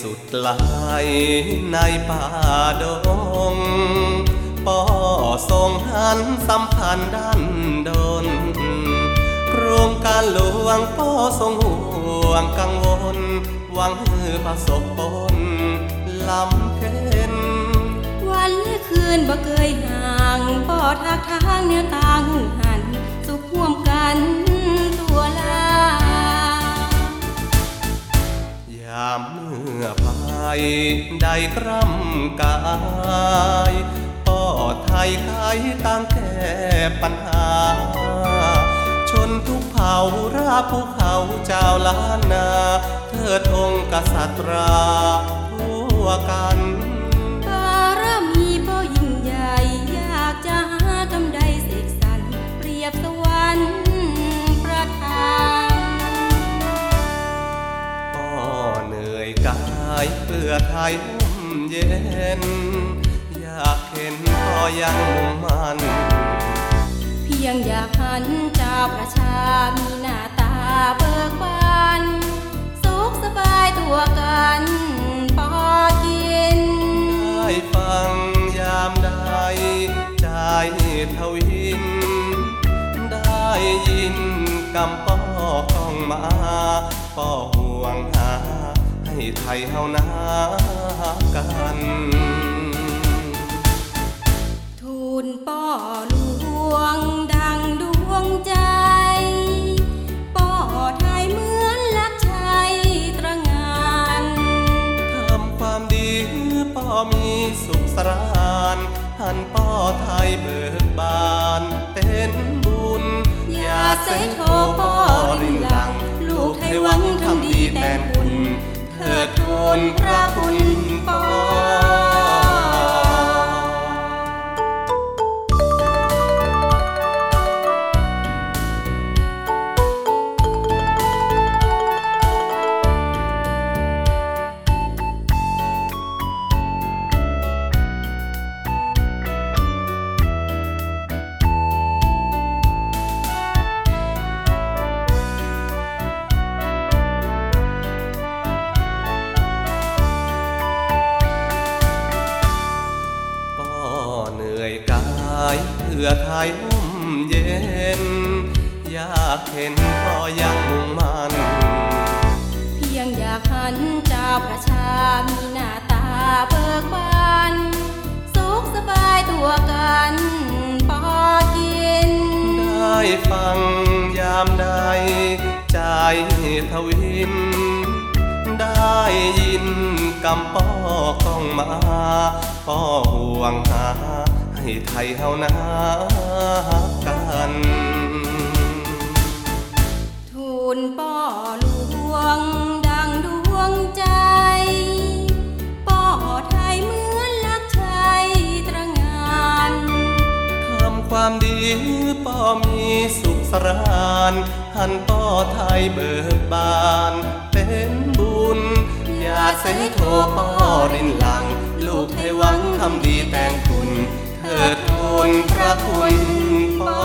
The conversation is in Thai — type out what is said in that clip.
สุดลายในป่าดงป่อทรงหันสัมพันธ์ดันดนโครงการหลวงป่อทรงห่วงกังวล หวังฮือประสบผลลำเค็นวันและคืนบ่เคยห่างป่อทักทางแนวตางหันสุขร่วม ยามเมื่อภายได้กรำกายป่อไทยไทยตามแก้ปัญหา ชนทุกเผ่าราภูเขาเจ้าล้านนาเทิดองกษัตราทั่วกันบารมีบ่อยิ่งใหญ่ อยากจะหากำไดเสกสรรเปรียบสวายเพื่อไทยห่มเย็น อยากเห็นพ่อยังมุ่งมัน เพียงอยากหันเจ้าประชา มีหน้าตาเบิกบานสุขสบายตัวกันพอกิน ได้ฟังยามใดใจทวิน ได้ยินกำป้อของมาป้อห่วงหา ไทยเฮานากันทูลป่อหลวงดังดวงใจป่อไทยเหมือนลักชัยตระหงานทำความดีป้อมีสุขสรานหันป้อไทยเบิกบานเป็นบุญ อย่าเสยโทป่อริน ด เพื่อไทยห่มเย็น อยากเห็นพ่อยังมุ่งมันเพียงอยากหันเจ้าประชา มีหน้าตาเบิกบานสุขสบายตัวกันพอกิน ได้ฟังยามใดใจทวิน ได้ยินกำปอกองมาป้อห่วงหา ให้ไทยเฮานากันทูลป่อหลวงดังดวงใจ ป่อไทยเหมือนลักชัยตระหงานทำความดีป้อมีสุขสรานหันป้อไทยเบิกบานเป็นบุญอย่าเสยโทป้อรินหลัง ลูกไทยหวังทำดีแต่งคุณ เถิดทูลพระคุณป้อ